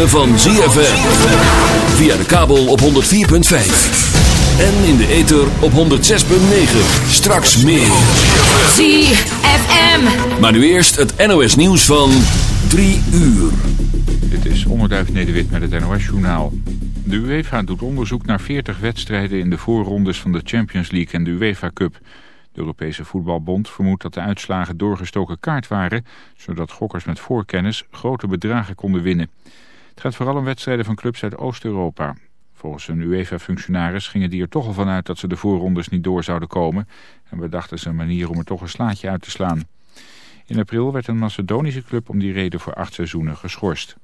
ritme van ZFM. Via de kabel op 104.5. En in de ether op 106.9. Straks meer. ZFM. Maar nu eerst het NOS nieuws van 3 uur. Dit is Onderduif Nederwit met het NOS-journaal. De UEFA doet onderzoek naar 40 wedstrijden in de voorrondes van de Champions League en de UEFA Cup. De Europese Voetbalbond vermoedt dat de uitslagen doorgestoken kaart waren... zodat gokkers met voorkennis grote bedragen konden winnen. Het gaat vooral om wedstrijden van clubs uit Oost-Europa. Volgens een UEFA-functionaris gingen die er toch al vanuit dat ze de voorrondes niet door zouden komen... en bedachten ze een manier om er toch een slaatje uit te slaan. In april werd een Macedonische club om die reden voor acht seizoenen geschorst.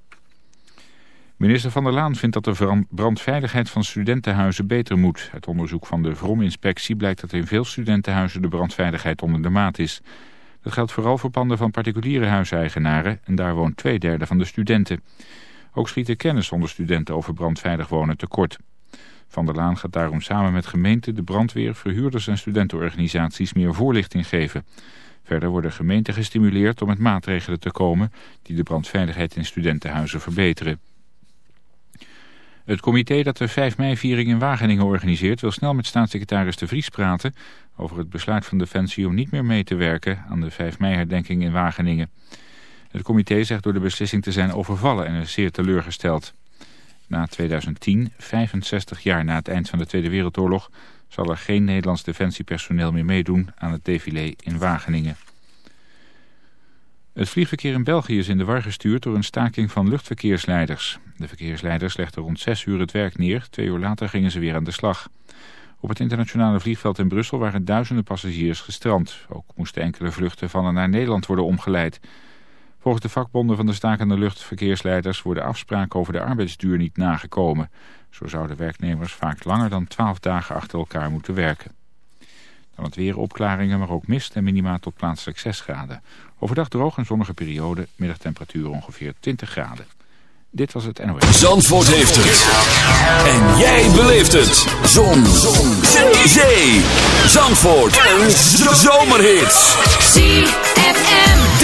Minister Van der Laan vindt dat de brandveiligheid van studentenhuizen beter moet. Het onderzoek van de Vrom-inspectie blijkt dat in veel studentenhuizen de brandveiligheid onder de maat is. Dat geldt vooral voor panden van particuliere huiseigenaren en daar woont twee derde van de studenten. Ook schieten kennis onder studenten over brandveilig wonen tekort. Van der Laan gaat daarom samen met gemeenten, de brandweer, verhuurders en studentenorganisaties meer voorlichting geven. Verder worden gemeenten gestimuleerd om met maatregelen te komen die de brandveiligheid in studentenhuizen verbeteren. Het comité dat de 5 mei-viering in Wageningen organiseert... wil snel met staatssecretaris De Vries praten... over het besluit van Defensie om niet meer mee te werken... aan de 5 mei-herdenking in Wageningen. Het comité zegt door de beslissing te zijn overvallen en is zeer teleurgesteld. Na 2010, 65 jaar na het eind van de Tweede Wereldoorlog... zal er geen Nederlands defensiepersoneel meer meedoen aan het défilé in Wageningen. Het vliegverkeer in België is in de war gestuurd door een staking van luchtverkeersleiders. De verkeersleiders legden rond 6 uur het werk neer, twee uur later gingen ze weer aan de slag. Op het internationale vliegveld in Brussel waren duizenden passagiers gestrand. Ook moesten enkele vluchten van en naar Nederland worden omgeleid. Volgens de vakbonden van de stakende luchtverkeersleiders worden afspraken over de arbeidsduur niet nagekomen. Zo zouden werknemers vaak langer dan 12 dagen achter elkaar moeten werken. Dan het weer opklaringen, maar ook mist en minima tot plaatselijk 6 graden. Overdag droog en zonnige periode, middagtemperatuur ongeveer 20 graden. Dit was het NOS. Zandvoort heeft het. En jij beleeft het. Zon. Zon. Zee. Zee. Zandvoort. Een zomerhit. ZFM.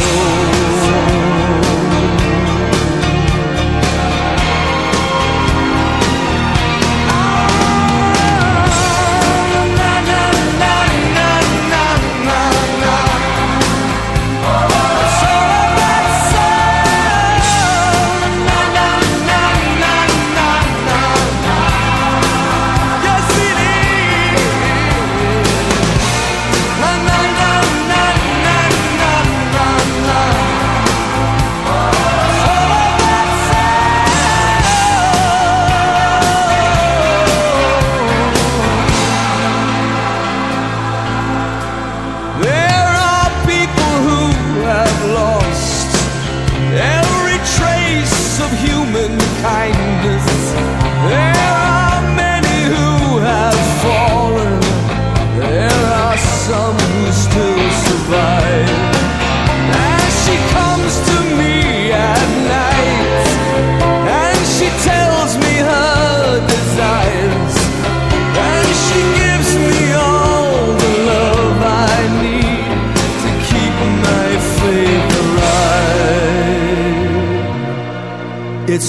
Soul.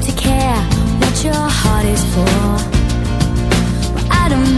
to care what your heart is for. but I don't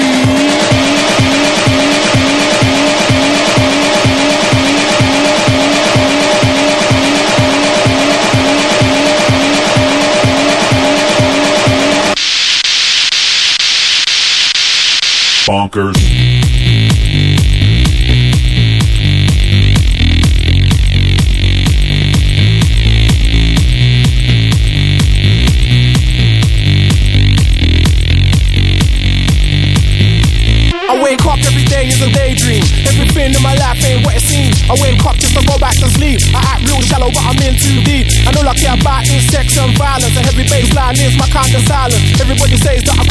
Bonkers. I wake up every day is a daydream. Everything in my life ain't what it seems. I wake up just to go back to sleep. I act real shallow, but I'm in too deep. And all I care about is sex and violence. A heavy bass line is my kind of silence. Everybody says that I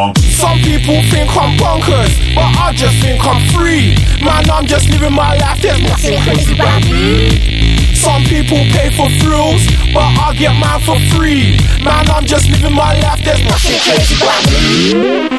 Just think I'm free. Man, I'm just living my life, there's nothing crazy about me. Some people pay for thrills, but I get mine for free. Man, I'm just living my life, there's nothing crazy about me.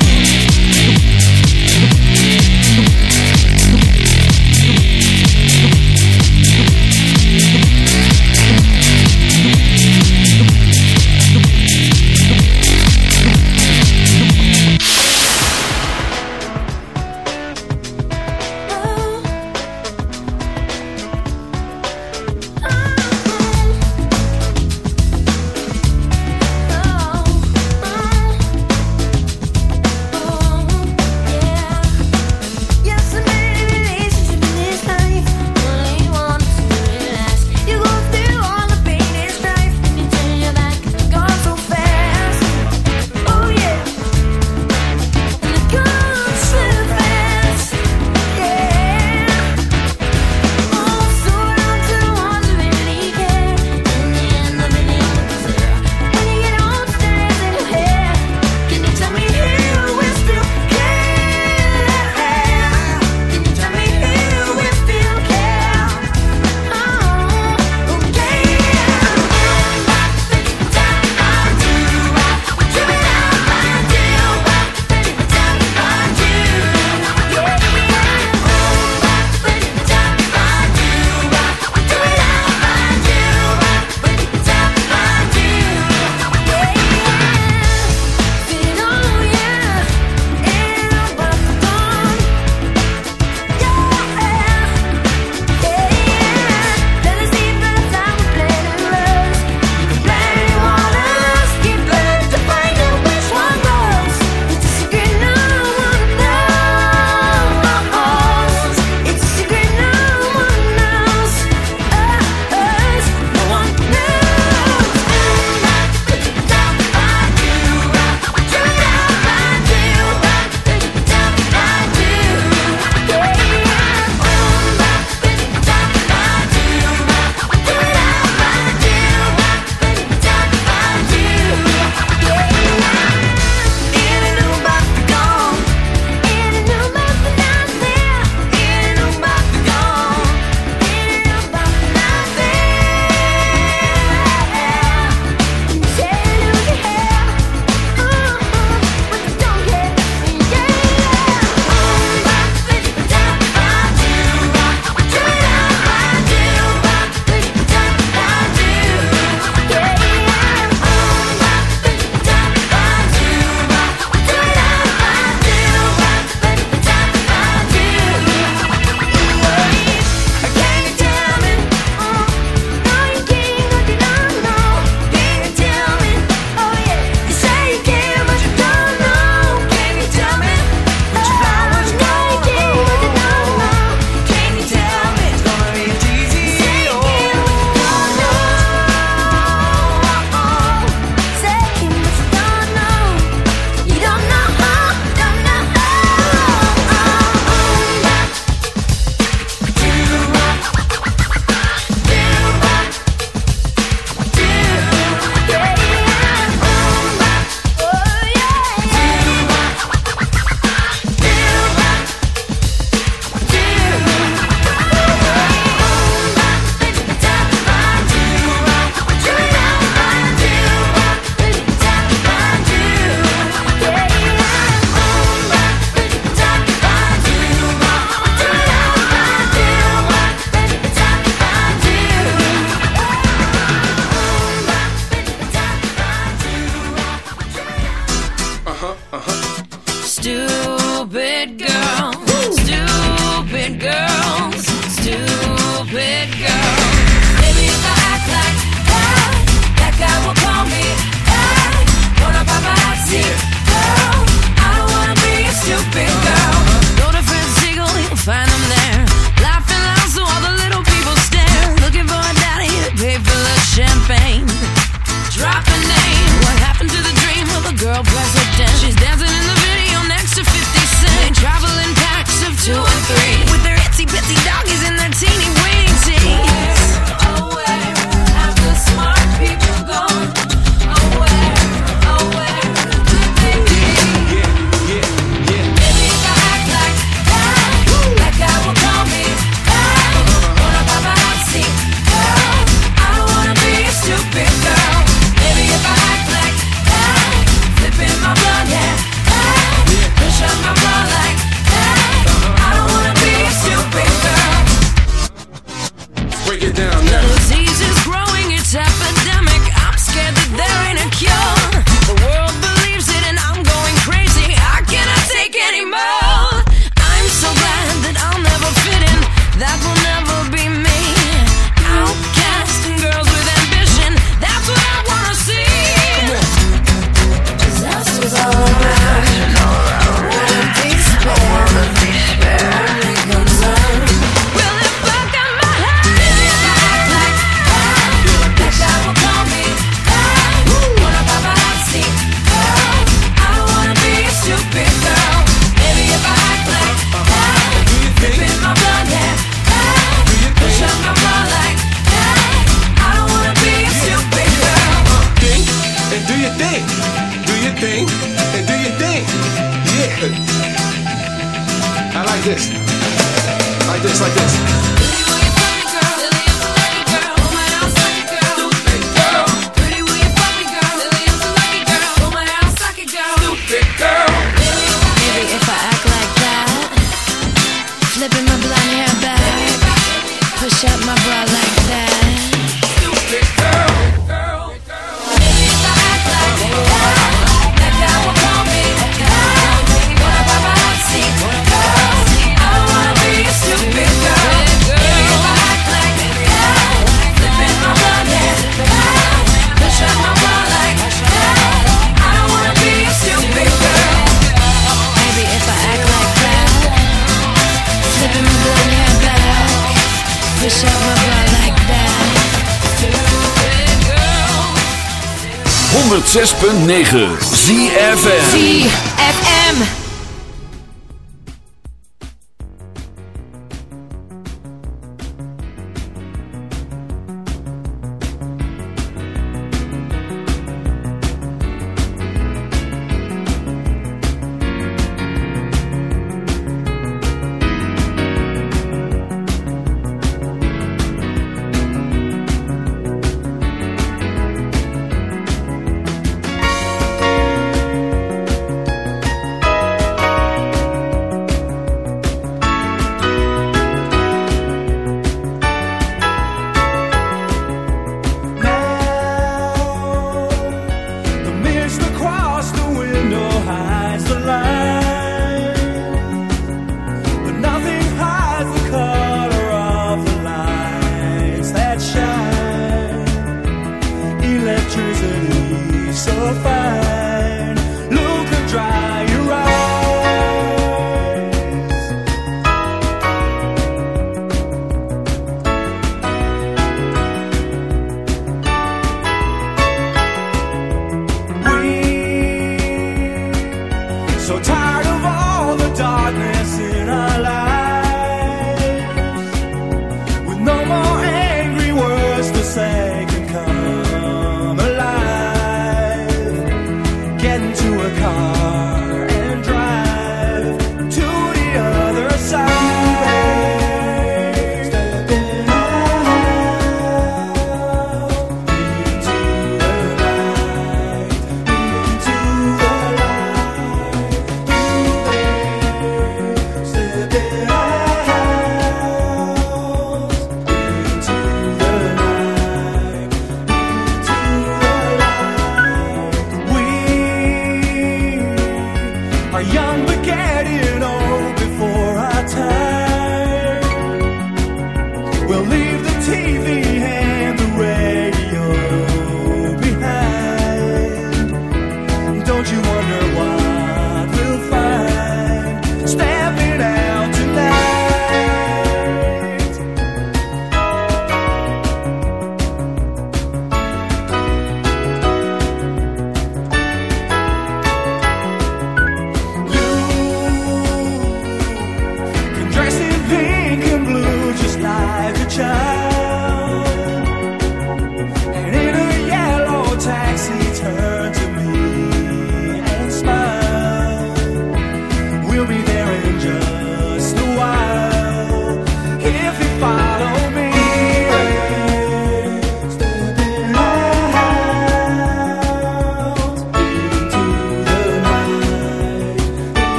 We'll leave the TV